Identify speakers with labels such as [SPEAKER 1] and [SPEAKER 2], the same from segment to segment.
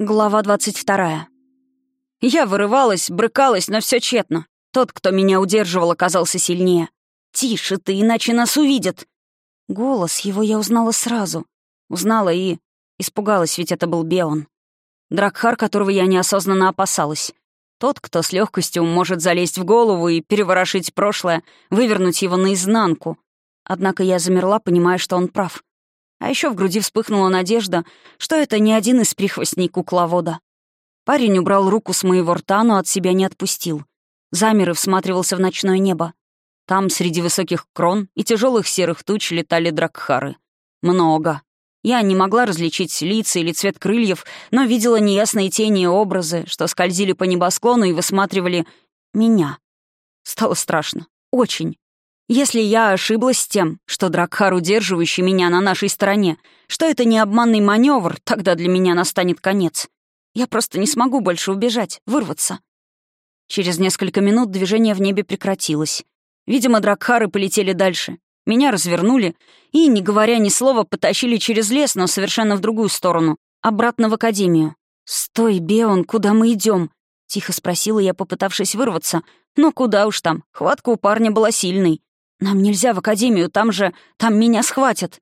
[SPEAKER 1] Глава 22. Я вырывалась, брыкалась, но все тщетно. Тот, кто меня удерживал, оказался сильнее. «Тише ты, иначе нас увидят!» Голос его я узнала сразу. Узнала и... Испугалась, ведь это был Беон. Дракхар, которого я неосознанно опасалась. Тот, кто с легкостью может залезть в голову и переворошить прошлое, вывернуть его наизнанку. Однако я замерла, понимая, что он прав. А еще в груди вспыхнула надежда, что это не один из прихвостней кукловода. Парень убрал руку с моего рта, но от себя не отпустил. Замер и всматривался в ночное небо. Там, среди высоких крон и тяжелых серых туч, летали дракхары. Много. Я не могла различить лица или цвет крыльев, но видела неясные тени и образы, что скользили по небосклону и высматривали меня. Стало страшно. Очень. Если я ошиблась с тем, что Дракхар, удерживающий меня на нашей стороне, что это не обманный маневр, тогда для меня настанет конец. Я просто не смогу больше убежать, вырваться. Через несколько минут движение в небе прекратилось. Видимо, Дракхары полетели дальше. Меня развернули и, не говоря ни слова, потащили через лес, но совершенно в другую сторону, обратно в академию. «Стой, Беон, куда мы идем? тихо спросила я, попытавшись вырваться. Но куда уж там, хватка у парня была сильной. «Нам нельзя в академию, там же... там меня схватят».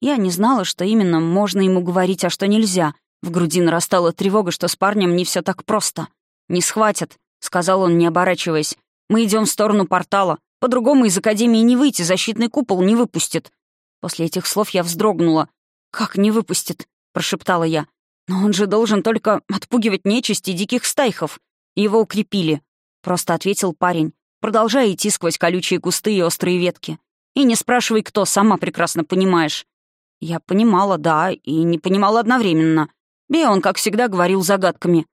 [SPEAKER 1] Я не знала, что именно можно ему говорить, а что нельзя. В груди нарастала тревога, что с парнем не все так просто. «Не схватят», — сказал он, не оборачиваясь. «Мы идем в сторону портала. По-другому из академии не выйти, защитный купол не выпустит». После этих слов я вздрогнула. «Как не выпустит?» — прошептала я. «Но он же должен только отпугивать нечисть и диких стайхов. Его укрепили», — просто ответил парень продолжая идти сквозь колючие кусты и острые ветки. И не спрашивай, кто, сама прекрасно понимаешь. Я понимала, да, и не понимала одновременно. Беон, как всегда, говорил загадками.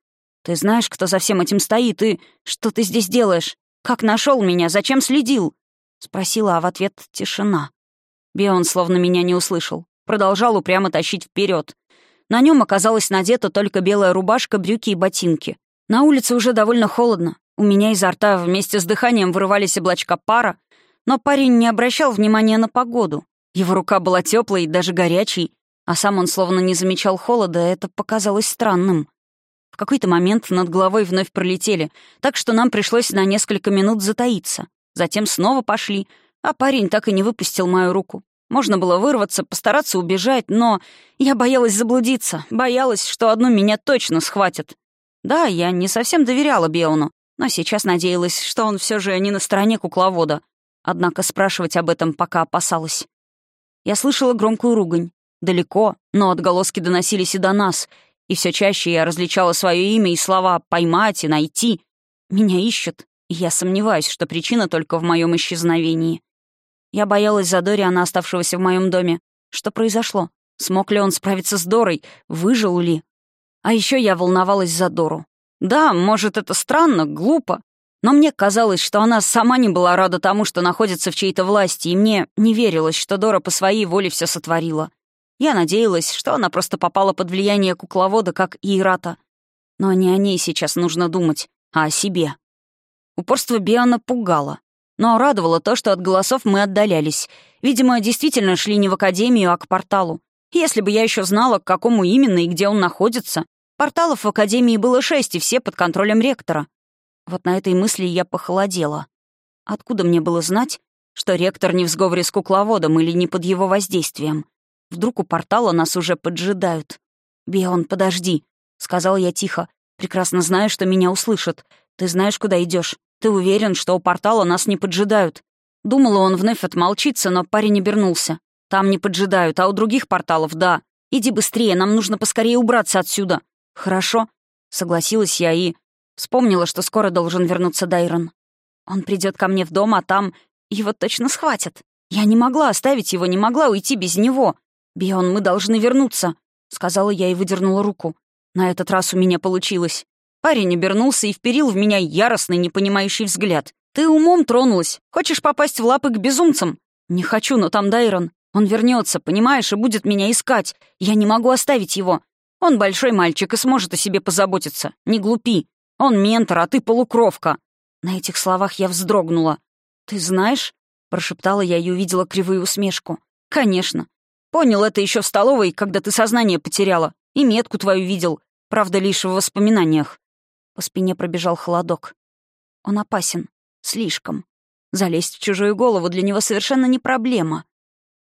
[SPEAKER 1] «Ты знаешь, кто за всем этим стоит, и что ты здесь делаешь? Как нашел меня? Зачем следил?» Спросила, а в ответ тишина. Беон словно меня не услышал. Продолжал упрямо тащить вперед. На нем оказалась надета только белая рубашка, брюки и ботинки. На улице уже довольно холодно, у меня изо рта вместе с дыханием вырывались облачка пара, но парень не обращал внимания на погоду. Его рука была теплой и даже горячей, а сам он словно не замечал холода, это показалось странным. В какой-то момент над головой вновь пролетели, так что нам пришлось на несколько минут затаиться. Затем снова пошли, а парень так и не выпустил мою руку. Можно было вырваться, постараться убежать, но я боялась заблудиться, боялась, что одну меня точно схватят. Да, я не совсем доверяла Беону, но сейчас надеялась, что он все же не на стороне кукловода. Однако спрашивать об этом пока опасалась. Я слышала громкую ругань. Далеко, но отголоски доносились и до нас, и все чаще я различала свое имя и слова «поймать» и «найти». Меня ищут, и я сомневаюсь, что причина только в моем исчезновении. Я боялась за Дориана, оставшегося в моем доме. Что произошло? Смог ли он справиться с Дорой? Выжил ли? А еще я волновалась за Дору. Да, может, это странно, глупо, но мне казалось, что она сама не была рада тому, что находится в чьей-то власти, и мне не верилось, что Дора по своей воле все сотворила. Я надеялась, что она просто попала под влияние кукловода, как Ирата. Но не о ней сейчас нужно думать, а о себе. Упорство Биана пугало. Но радовало то, что от голосов мы отдалялись. Видимо, действительно шли не в академию, а к порталу. Если бы я еще знала, к какому именно и где он находится, Порталов в Академии было шесть, и все под контролем ректора. Вот на этой мысли я похолодела. Откуда мне было знать, что ректор не в сговоре с кукловодом или не под его воздействием? Вдруг у портала нас уже поджидают. «Бион, подожди», — сказал я тихо. «Прекрасно знаю, что меня услышат. Ты знаешь, куда идешь. Ты уверен, что у портала нас не поджидают?» Думала, он вновь отмолчится, но парень обернулся. «Там не поджидают, а у других порталов — да. Иди быстрее, нам нужно поскорее убраться отсюда. «Хорошо», — согласилась я и вспомнила, что скоро должен вернуться Дайрон. Он придет ко мне в дом, а там его точно схватят. Я не могла оставить его, не могла уйти без него. «Бион, мы должны вернуться», — сказала я и выдернула руку. На этот раз у меня получилось. Парень обернулся и вперил в меня яростный, непонимающий взгляд. «Ты умом тронулась. Хочешь попасть в лапы к безумцам?» «Не хочу, но там Дайрон. Он вернется, понимаешь, и будет меня искать. Я не могу оставить его. Он большой мальчик и сможет о себе позаботиться. Не глупи. Он ментор, а ты полукровка». На этих словах я вздрогнула. «Ты знаешь?» — прошептала я и увидела кривую усмешку. «Конечно. Понял это еще в столовой, когда ты сознание потеряла. И метку твою видел. Правда, лишь в воспоминаниях. По спине пробежал холодок. Он опасен. Слишком. Залезть в чужую голову для него совершенно не проблема.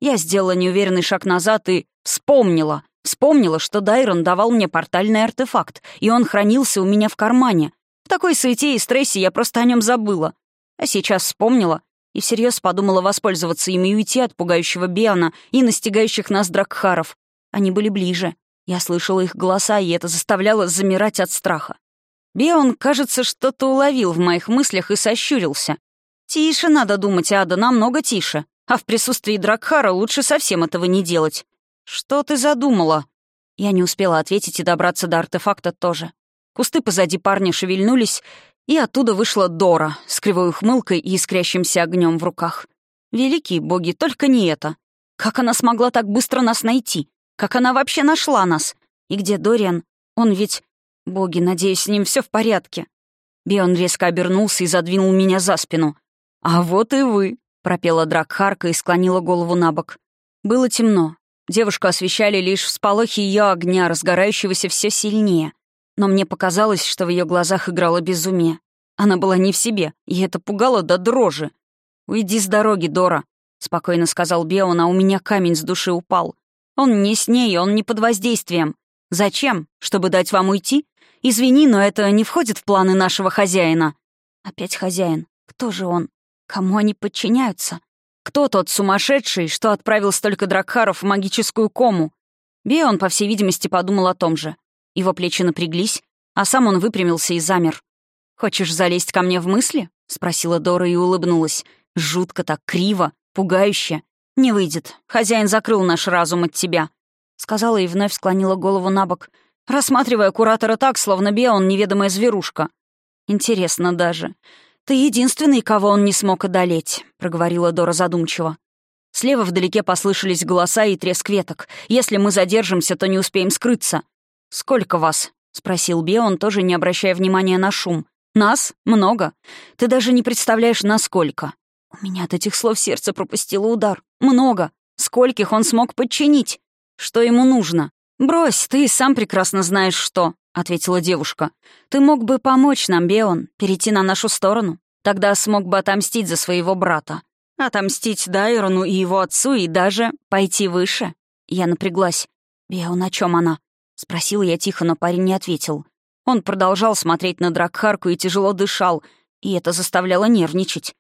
[SPEAKER 1] Я сделала неуверенный шаг назад и вспомнила. Вспомнила, что Дайрон давал мне портальный артефакт, и он хранился у меня в кармане. В такой суете и стрессе я просто о нем забыла. А сейчас вспомнила и всерьез подумала воспользоваться им и уйти от пугающего Биана и настигающих нас Дракхаров. Они были ближе. Я слышала их голоса, и это заставляло замирать от страха. Бион, кажется, что-то уловил в моих мыслях и сощурился. «Тише надо думать, Ада, намного тише. А в присутствии Дракхара лучше совсем этого не делать. Что ты задумала?» Я не успела ответить и добраться до артефакта тоже. Кусты позади парня шевельнулись, и оттуда вышла Дора с кривой ухмылкой и искрящимся огнем в руках. Великие боги, только не это. Как она смогла так быстро нас найти? Как она вообще нашла нас? И где Дориан? Он ведь... Боги, надеюсь, с ним все в порядке. Бион резко обернулся и задвинул меня за спину. «А вот и вы», — пропела Дракхарка и склонила голову на бок. Было темно. Девушку освещали лишь всполохи ее огня, разгорающегося все сильнее но мне показалось, что в ее глазах играло безумие. Она была не в себе, и это пугало до дрожи. «Уйди с дороги, Дора», — спокойно сказал Беон, а у меня камень с души упал. «Он не с ней, он не под воздействием. Зачем? Чтобы дать вам уйти? Извини, но это не входит в планы нашего хозяина». Опять хозяин. Кто же он? Кому они подчиняются? Кто тот сумасшедший, что отправил столько дракхаров в магическую кому? Беон, по всей видимости, подумал о том же. Его плечи напряглись, а сам он выпрямился и замер. «Хочешь залезть ко мне в мысли?» — спросила Дора и улыбнулась. Жутко так, криво, пугающе. «Не выйдет. Хозяин закрыл наш разум от тебя», — сказала и вновь склонила голову на бок, рассматривая куратора так, словно Беон неведомая зверушка. «Интересно даже. Ты единственный, кого он не смог одолеть», — проговорила Дора задумчиво. Слева вдалеке послышались голоса и треск веток. «Если мы задержимся, то не успеем скрыться. «Сколько вас?» — спросил Беон, тоже не обращая внимания на шум. «Нас? Много. Ты даже не представляешь, насколько». У меня от этих слов сердце пропустило удар. «Много. Скольких он смог подчинить? Что ему нужно?» «Брось, ты и сам прекрасно знаешь, что», — ответила девушка. «Ты мог бы помочь нам, Беон, перейти на нашу сторону. Тогда смог бы отомстить за своего брата. Отомстить Дайрону и его отцу и даже пойти выше». Я напряглась. «Беон, о чем она?» Спросила я тихо, но парень не ответил. Он продолжал смотреть на Дракхарку и тяжело дышал, и это заставляло нервничать.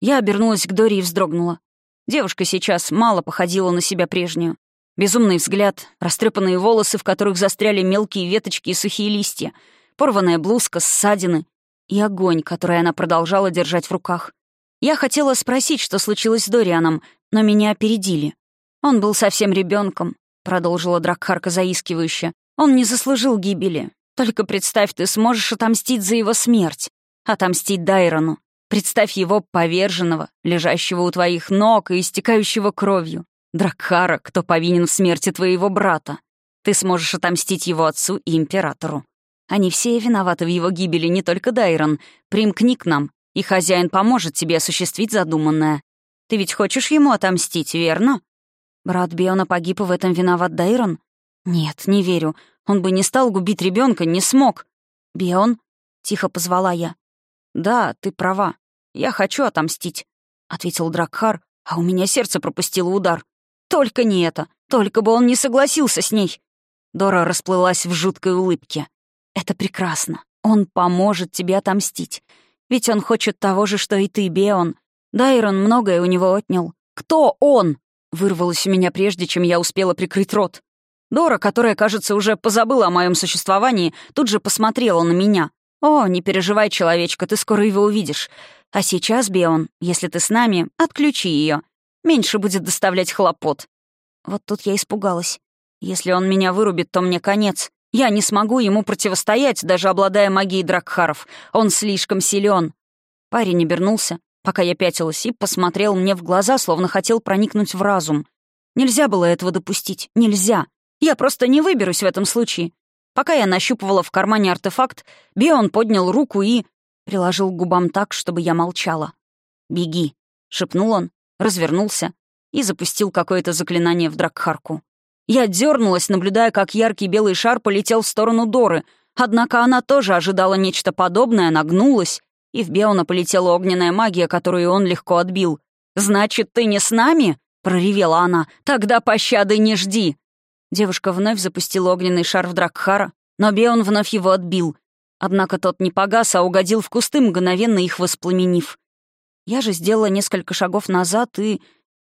[SPEAKER 1] Я обернулась к Дори и вздрогнула. Девушка сейчас мало походила на себя прежнюю. Безумный взгляд, растрепанные волосы, в которых застряли мелкие веточки и сухие листья, порванная блузка, ссадины и огонь, который она продолжала держать в руках. Я хотела спросить, что случилось с Дорианом, но меня опередили. Он был совсем ребенком, продолжила Дракхарка заискивающе. «Он не заслужил гибели. Только представь, ты сможешь отомстить за его смерть. Отомстить Дайрону. Представь его поверженного, лежащего у твоих ног и истекающего кровью. Дракхара, кто повинен в смерти твоего брата. Ты сможешь отомстить его отцу и императору. Они все виноваты в его гибели, не только Дайрон. Примкни к нам, и хозяин поможет тебе осуществить задуманное. Ты ведь хочешь ему отомстить, верно? Брат Биона погиб, и в этом виноват Дайрон? Нет, не верю. Он бы не стал губить ребенка, не смог. Бион? Тихо позвала я. Да, ты права. Я хочу отомстить, ответил Дракхар, а у меня сердце пропустило удар. Только не это. Только бы он не согласился с ней. Дора расплылась в жуткой улыбке. Это прекрасно. Он поможет тебе отомстить. Ведь он хочет того же, что и ты, Бион. Дайрон многое у него отнял. Кто он? Вырвалось у меня прежде, чем я успела прикрыть рот. Дора, которая, кажется, уже позабыла о моем существовании, тут же посмотрела на меня. «О, не переживай, человечка, ты скоро его увидишь. А сейчас, Беон, если ты с нами, отключи ее. Меньше будет доставлять хлопот». Вот тут я испугалась. Если он меня вырубит, то мне конец. Я не смогу ему противостоять, даже обладая магией Дракхаров. Он слишком силен. Парень обернулся, пока я пятилась, и посмотрел мне в глаза, словно хотел проникнуть в разум. Нельзя было этого допустить. Нельзя. Я просто не выберусь в этом случае. Пока я нащупывала в кармане артефакт, Бион поднял руку и... приложил к губам так, чтобы я молчала. «Беги», — шепнул он, развернулся и запустил какое-то заклинание в Дракхарку. Я дернулась, наблюдая, как яркий белый шар полетел в сторону Доры, однако она тоже ожидала нечто подобное, нагнулась, и в Беона полетела огненная магия, которую он легко отбил. «Значит, ты не с нами?» — проревела она. «Тогда пощады не жди!» Девушка вновь запустила огненный шар в Дракхара, но Беон вновь его отбил. Однако тот не погас, а угодил в кусты, мгновенно их воспламенив. Я же сделала несколько шагов назад и...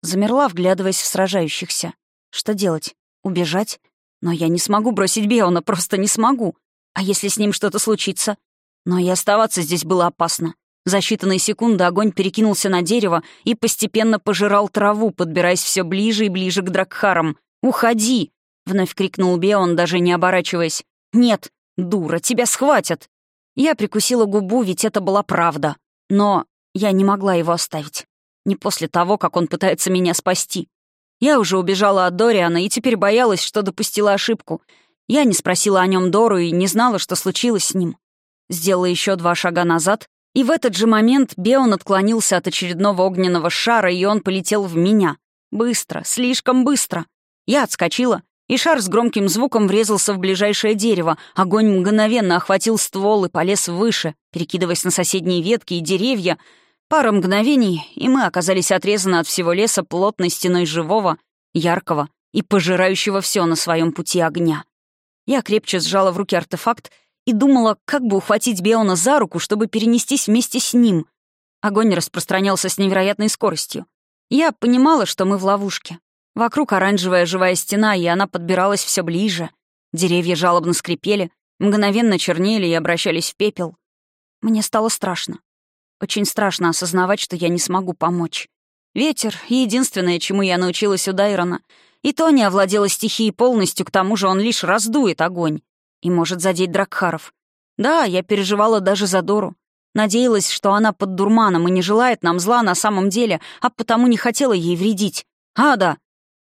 [SPEAKER 1] замерла, вглядываясь в сражающихся. Что делать? Убежать? Но я не смогу бросить Беона, просто не смогу. А если с ним что-то случится? Но и оставаться здесь было опасно. За считанные секунды огонь перекинулся на дерево и постепенно пожирал траву, подбираясь все ближе и ближе к Дракхарам. «Уходи!» — вновь крикнул Беон, даже не оборачиваясь. «Нет, дура, тебя схватят!» Я прикусила губу, ведь это была правда. Но я не могла его оставить. Не после того, как он пытается меня спасти. Я уже убежала от Дориана и теперь боялась, что допустила ошибку. Я не спросила о нем Дору и не знала, что случилось с ним. Сделала еще два шага назад, и в этот же момент Беон отклонился от очередного огненного шара, и он полетел в меня. Быстро, слишком быстро. Я отскочила, и шар с громким звуком врезался в ближайшее дерево. Огонь мгновенно охватил ствол и полез выше, перекидываясь на соседние ветки и деревья. Пара мгновений, и мы оказались отрезаны от всего леса плотной стеной живого, яркого и пожирающего все на своем пути огня. Я крепче сжала в руки артефакт и думала, как бы ухватить Беона за руку, чтобы перенестись вместе с ним. Огонь распространялся с невероятной скоростью. Я понимала, что мы в ловушке. Вокруг оранжевая живая стена, и она подбиралась все ближе. Деревья жалобно скрипели, мгновенно чернели и обращались в пепел. Мне стало страшно. Очень страшно осознавать, что я не смогу помочь. Ветер — единственное, чему я научилась у Дайрона. И то не овладела стихией полностью, к тому же он лишь раздует огонь. И может задеть Дракхаров. Да, я переживала даже за Дору. Надеялась, что она под дурманом и не желает нам зла на самом деле, а потому не хотела ей вредить. «Ада!»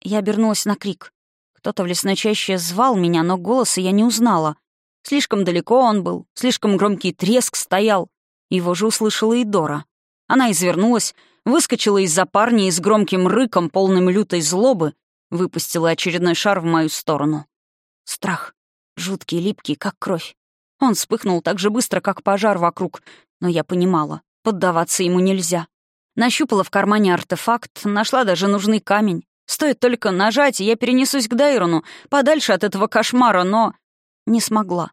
[SPEAKER 1] Я обернулась на крик. Кто-то в лесной чаще звал меня, но голоса я не узнала. Слишком далеко он был, слишком громкий треск стоял. Его же услышала и Дора. Она извернулась, выскочила из-за парня и с громким рыком, полным лютой злобы, выпустила очередной шар в мою сторону. Страх. Жуткий, липкий, как кровь. Он вспыхнул так же быстро, как пожар вокруг, но я понимала, поддаваться ему нельзя. Нащупала в кармане артефакт, нашла даже нужный камень. Стоит только нажать, и я перенесусь к Дайрону, подальше от этого кошмара, но... Не смогла.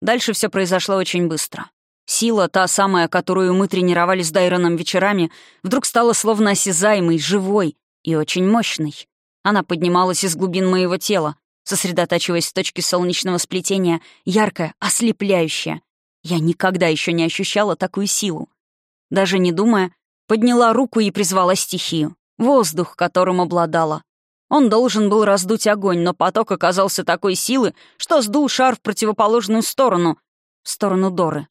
[SPEAKER 1] Дальше все произошло очень быстро. Сила, та самая, которую мы тренировали с Дайроном вечерами, вдруг стала словно осязаемой, живой и очень мощной. Она поднималась из глубин моего тела, сосредотачиваясь в точке солнечного сплетения, яркая, ослепляющая. Я никогда еще не ощущала такую силу. Даже не думая, подняла руку и призвала стихию воздух, которым обладала. Он должен был раздуть огонь, но поток оказался такой силы, что сдул шар в противоположную сторону, в сторону Доры.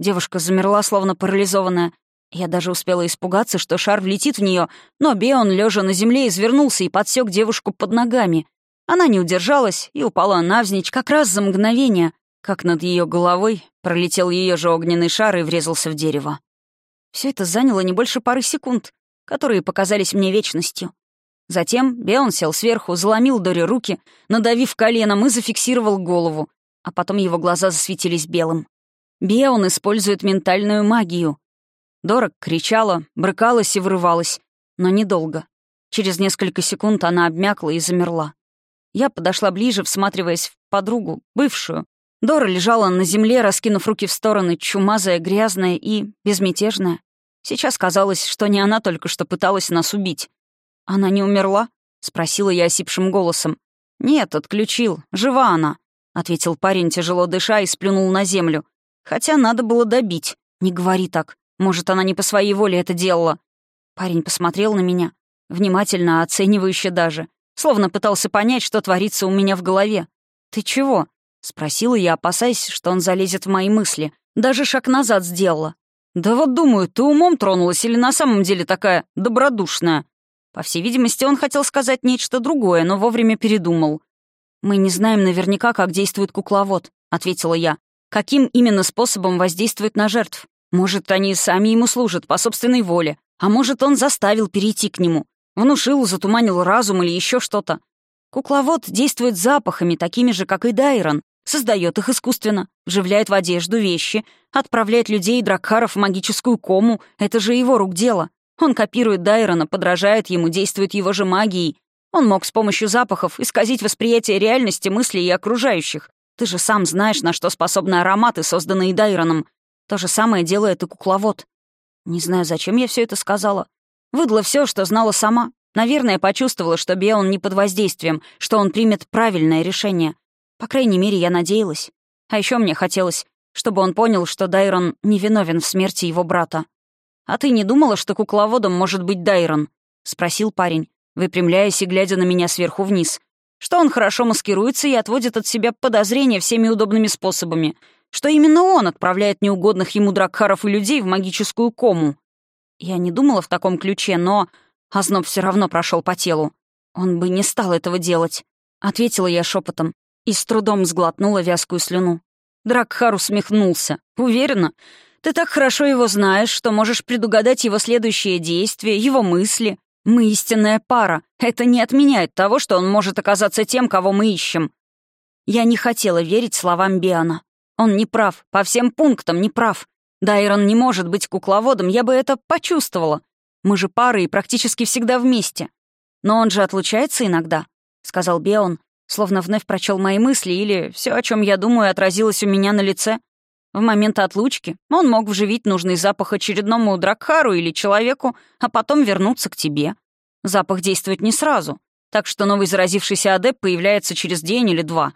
[SPEAKER 1] Девушка замерла, словно парализованная. Я даже успела испугаться, что шар влетит в нее, но Беон, лежа на земле, извернулся и подсек девушку под ногами. Она не удержалась и упала навзничь как раз за мгновение, как над ее головой пролетел ее же огненный шар и врезался в дерево. Все это заняло не больше пары секунд которые показались мне вечностью. Затем Беон сел сверху, заломил Дори руки, надавив коленом и зафиксировал голову, а потом его глаза засветились белым. Беон использует ментальную магию. Дора кричала, брыкалась и врывалась, но недолго. Через несколько секунд она обмякла и замерла. Я подошла ближе, всматриваясь в подругу, бывшую. Дора лежала на земле, раскинув руки в стороны, чумазая, грязная и безмятежная. Сейчас казалось, что не она только что пыталась нас убить. «Она не умерла?» — спросила я осипшим голосом. «Нет, отключил. Жива она», — ответил парень, тяжело дыша, и сплюнул на землю. «Хотя надо было добить. Не говори так. Может, она не по своей воле это делала». Парень посмотрел на меня, внимательно, оценивающе даже, словно пытался понять, что творится у меня в голове. «Ты чего?» — спросила я, опасаясь, что он залезет в мои мысли. Даже шаг назад сделала. «Да вот думаю, ты умом тронулась или на самом деле такая добродушная?» По всей видимости, он хотел сказать нечто другое, но вовремя передумал. «Мы не знаем наверняка, как действует кукловод», — ответила я. «Каким именно способом воздействует на жертв? Может, они сами ему служат по собственной воле, а может, он заставил перейти к нему, внушил, затуманил разум или еще что-то. Кукловод действует запахами, такими же, как и Дайрон, создает их искусственно, вживляет в одежду вещи, отправляет людей и дракхаров в магическую кому. Это же его рук дело. Он копирует Дайрона, подражает ему, действует его же магией. Он мог с помощью запахов исказить восприятие реальности, мыслей и окружающих. Ты же сам знаешь, на что способны ароматы, созданные Дайроном. То же самое делает и кукловод. Не знаю, зачем я все это сказала. Выдала все, что знала сама. Наверное, почувствовала, что Беон не под воздействием, что он примет правильное решение. По крайней мере, я надеялась. А еще мне хотелось, чтобы он понял, что Дайрон невиновен в смерти его брата. «А ты не думала, что кукловодом может быть Дайрон?» — спросил парень, выпрямляясь и глядя на меня сверху вниз. «Что он хорошо маскируется и отводит от себя подозрения всеми удобными способами. Что именно он отправляет неугодных ему дракхаров и людей в магическую кому. Я не думала в таком ключе, но Озноб все равно прошел по телу. Он бы не стал этого делать. Ответила я шепотом и с трудом сглотнула вязкую слюну. Дракхар усмехнулся. «Уверена? Ты так хорошо его знаешь, что можешь предугадать его следующие действия, его мысли. Мы истинная пара. Это не отменяет того, что он может оказаться тем, кого мы ищем». Я не хотела верить словам Биана. Он не прав, по всем пунктам не прав. Дайрон не может быть кукловодом, я бы это почувствовала. Мы же пары и практически всегда вместе. Но он же отлучается иногда, — сказал Беон, словно вновь прочел мои мысли, или все, о чем я думаю, отразилось у меня на лице. В момент отлучки он мог вживить нужный запах очередному Дракхару или человеку, а потом вернуться к тебе. Запах действует не сразу, так что новый заразившийся адепт появляется через день или два.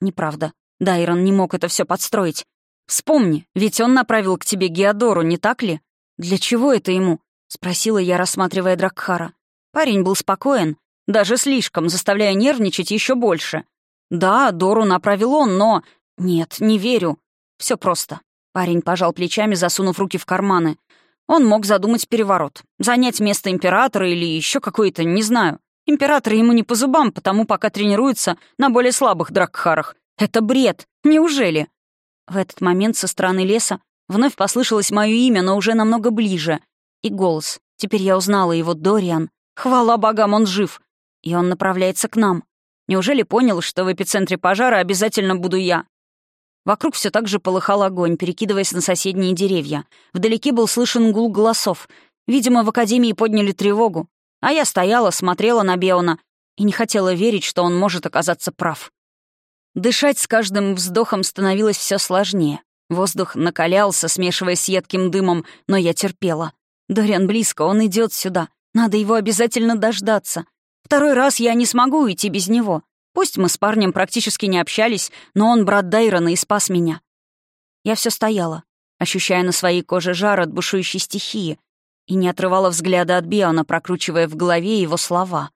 [SPEAKER 1] Неправда. Дайрон не мог это все подстроить. Вспомни, ведь он направил к тебе Геодору, не так ли? Для чего это ему? Спросила я, рассматривая Дракхара. Парень был спокоен, даже слишком, заставляя нервничать еще больше. Да, Дору направил он, но... Нет, не верю. Все просто. Парень пожал плечами, засунув руки в карманы. Он мог задумать переворот, занять место императора или еще какой-то, не знаю. Император ему не по зубам, потому пока тренируется на более слабых дракхарах. Это бред. Неужели? В этот момент со стороны леса вновь послышалось мое имя, но уже намного ближе. И голос. Теперь я узнала его, Дориан. Хвала богам, он жив. И он направляется к нам. Неужели понял, что в эпицентре пожара обязательно буду я? Вокруг все так же полыхал огонь, перекидываясь на соседние деревья. Вдалеке был слышен гул голосов. Видимо, в Академии подняли тревогу. А я стояла, смотрела на Беона и не хотела верить, что он может оказаться прав. Дышать с каждым вздохом становилось все сложнее. Воздух накалялся, смешиваясь с едким дымом, но я терпела. Дориан близко, он идет сюда. Надо его обязательно дождаться. Второй раз я не смогу уйти без него. Пусть мы с парнем практически не общались, но он брат Дайрона и спас меня. Я все стояла, ощущая на своей коже жар от бушующей стихии, и не отрывала взгляда от Биона, прокручивая в голове его слова.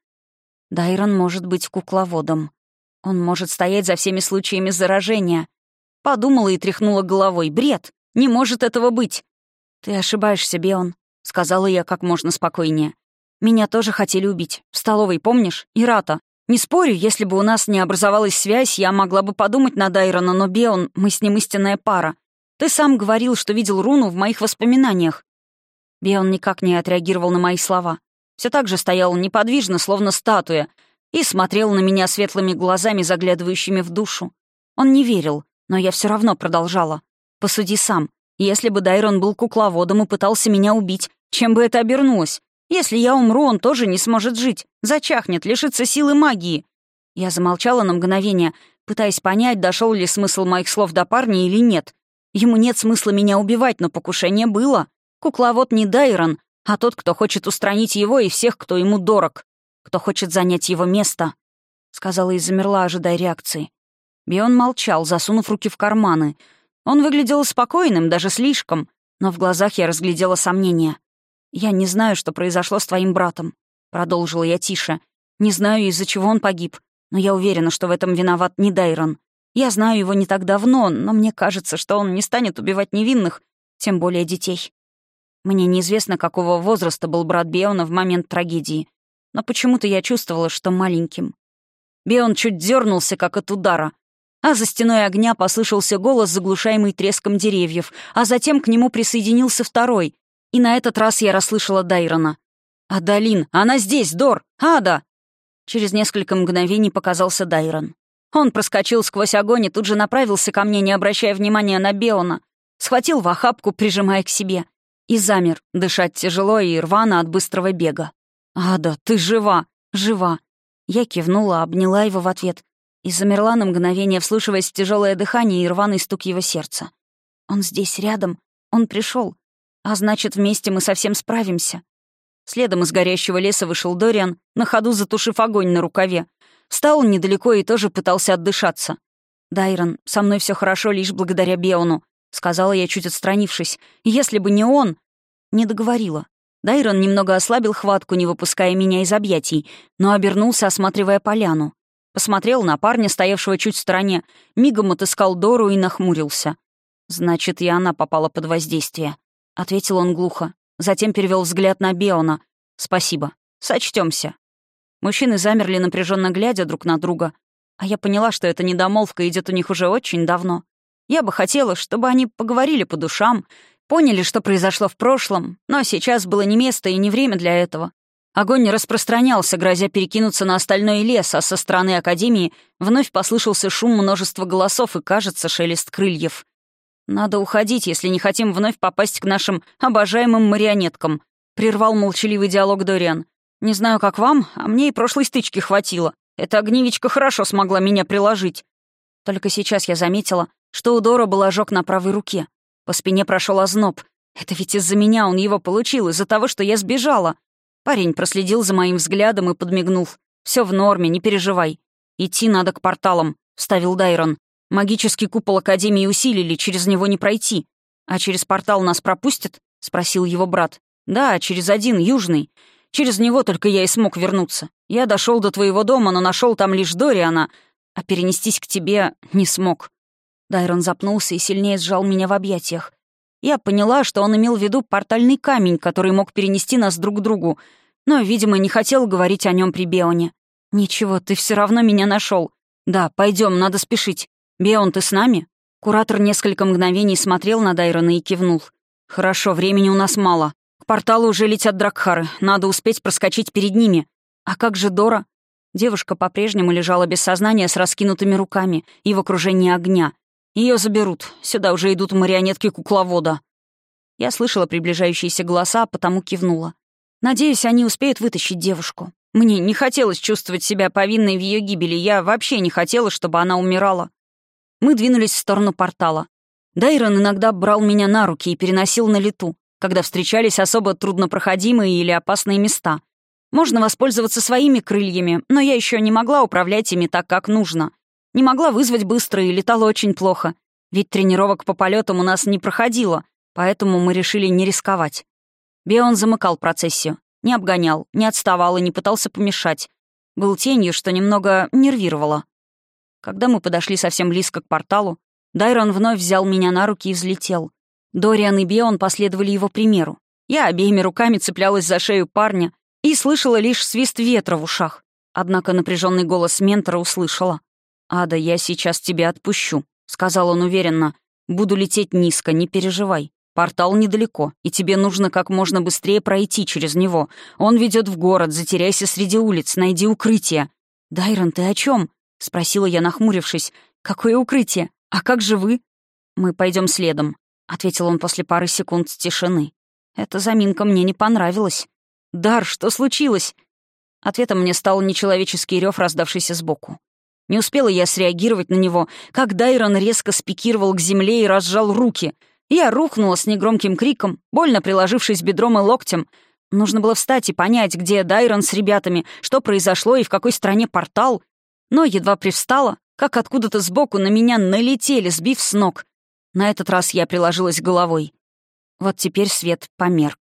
[SPEAKER 1] Дайрон может быть кукловодом. Он может стоять за всеми случаями заражения. Подумала и тряхнула головой. Бред! Не может этого быть! Ты ошибаешься, Беон, сказала я как можно спокойнее. Меня тоже хотели убить. В столовой, помнишь? Ирата. Не спорю, если бы у нас не образовалась связь, я могла бы подумать на Дайрона, но Беон, мы с ним истинная пара. Ты сам говорил, что видел руну в моих воспоминаниях. Беон никак не отреагировал на мои слова. Все так же стоял неподвижно, словно статуя, и смотрел на меня светлыми глазами, заглядывающими в душу. Он не верил, но я все равно продолжала. «Посуди сам. Если бы Дайрон был кукловодом и пытался меня убить, чем бы это обернулось? Если я умру, он тоже не сможет жить. Зачахнет, лишится силы магии». Я замолчала на мгновение, пытаясь понять, дошел ли смысл моих слов до парня или нет. Ему нет смысла меня убивать, но покушение было. Кукловод не Дайрон, а тот, кто хочет устранить его и всех, кто ему дорог кто хочет занять его место», — сказала и замерла, ожидая реакции. Бион молчал, засунув руки в карманы. Он выглядел спокойным, даже слишком, но в глазах я разглядела сомнение. «Я не знаю, что произошло с твоим братом», — продолжила я тише. «Не знаю, из-за чего он погиб, но я уверена, что в этом виноват не Дайрон. Я знаю его не так давно, но мне кажется, что он не станет убивать невинных, тем более детей. Мне неизвестно, какого возраста был брат Биона в момент трагедии, но почему-то я чувствовала, что маленьким. Бион чуть дернулся, как от удара, а за стеной огня послышался голос, заглушаемый треском деревьев, а затем к нему присоединился второй, и на этот раз я расслышала Дайрона. «Адалин, она здесь, Дор! Ада!» Через несколько мгновений показался Дайрон. Он проскочил сквозь огонь и тут же направился ко мне, не обращая внимания на Беона. Схватил в охапку, прижимая к себе. И замер, дышать тяжело и рвано от быстрого бега. «Ада, ты жива! Жива!» Я кивнула, обняла его в ответ и замерла на мгновение, вслушиваясь в тяжелое дыхание и рваный стук его сердца. «Он здесь, рядом. Он пришел. А значит, вместе мы совсем справимся». Следом из горящего леса вышел Дориан, на ходу затушив огонь на рукаве. Встал недалеко и тоже пытался отдышаться. «Дайрон, со мной все хорошо лишь благодаря Беону», — сказала я, чуть отстранившись. «Если бы не он...» Не договорила. Дайрон немного ослабил хватку, не выпуская меня из объятий, но обернулся, осматривая поляну. Посмотрел на парня, стоявшего чуть в стороне, мигом отыскал Дору и нахмурился. «Значит, и она попала под воздействие», — ответил он глухо. Затем перевел взгляд на Беона. «Спасибо. Сочтемся. Мужчины замерли, напряженно глядя друг на друга. А я поняла, что эта недомолвка идет у них уже очень давно. Я бы хотела, чтобы они поговорили по душам, поняли, что произошло в прошлом, но сейчас было не место и не время для этого. Огонь не распространялся, грозя перекинуться на остальной лес, а со стороны Академии вновь послышался шум множества голосов и, кажется, шелест крыльев. «Надо уходить, если не хотим вновь попасть к нашим обожаемым марионеткам», — прервал молчаливый диалог Дориан. «Не знаю, как вам, а мне и прошлой стычки хватило. Эта огневичка хорошо смогла меня приложить». Только сейчас я заметила, что у Дора был ожог на правой руке. По спине прошел озноб. Это ведь из-за меня он его получил, из-за того, что я сбежала. Парень проследил за моим взглядом и подмигнул. Все в норме, не переживай. Идти надо к порталам», — вставил Дайрон. «Магический купол Академии усилили, через него не пройти. А через портал нас пропустят?» — спросил его брат. «Да, через один, южный. Через него только я и смог вернуться. Я дошел до твоего дома, но нашел там лишь Дориана, а перенестись к тебе не смог». Дайрон запнулся и сильнее сжал меня в объятиях. Я поняла, что он имел в виду портальный камень, который мог перенести нас друг к другу, но, видимо, не хотел говорить о нем при Беоне. «Ничего, ты все равно меня нашел. Да, пойдем, надо спешить. Беон, ты с нами?» Куратор несколько мгновений смотрел на Дайрона и кивнул. «Хорошо, времени у нас мало. К порталу уже летят Дракхары. Надо успеть проскочить перед ними. А как же Дора?» Девушка по-прежнему лежала без сознания с раскинутыми руками и в окружении огня, ее заберут. Сюда уже идут марионетки кукловода». Я слышала приближающиеся голоса, а потому кивнула. «Надеюсь, они успеют вытащить девушку. Мне не хотелось чувствовать себя повинной в ее гибели. Я вообще не хотела, чтобы она умирала». Мы двинулись в сторону портала. Дайрон иногда брал меня на руки и переносил на лету, когда встречались особо труднопроходимые или опасные места. Можно воспользоваться своими крыльями, но я еще не могла управлять ими так, как нужно. Не могла вызвать быстро и летала очень плохо. Ведь тренировок по полетам у нас не проходило, поэтому мы решили не рисковать. Беон замыкал процессию. Не обгонял, не отставал и не пытался помешать. Был тенью, что немного нервировало. Когда мы подошли совсем близко к порталу, Дайрон вновь взял меня на руки и взлетел. Дориан и Беон последовали его примеру. Я обеими руками цеплялась за шею парня и слышала лишь свист ветра в ушах. Однако напряженный голос ментора услышала. «Ада, я сейчас тебя отпущу», — сказал он уверенно. «Буду лететь низко, не переживай. Портал недалеко, и тебе нужно как можно быстрее пройти через него. Он ведет в город, затеряйся среди улиц, найди укрытие». «Дайрон, ты о чем? Спросила я, нахмурившись. «Какое укрытие? А как же вы?» «Мы пойдем следом», — ответил он после пары секунд тишины. Эта заминка мне не понравилась. «Дар, что случилось?» Ответом мне стал нечеловеческий рев, раздавшийся сбоку. Не успела я среагировать на него, как Дайрон резко спикировал к земле и разжал руки. Я рухнула с негромким криком, больно приложившись бедром и локтем. Нужно было встать и понять, где Дайрон с ребятами, что произошло и в какой стране портал. Но едва привстала, как откуда-то сбоку на меня налетели, сбив с ног. На этот раз я приложилась головой. Вот теперь свет померк.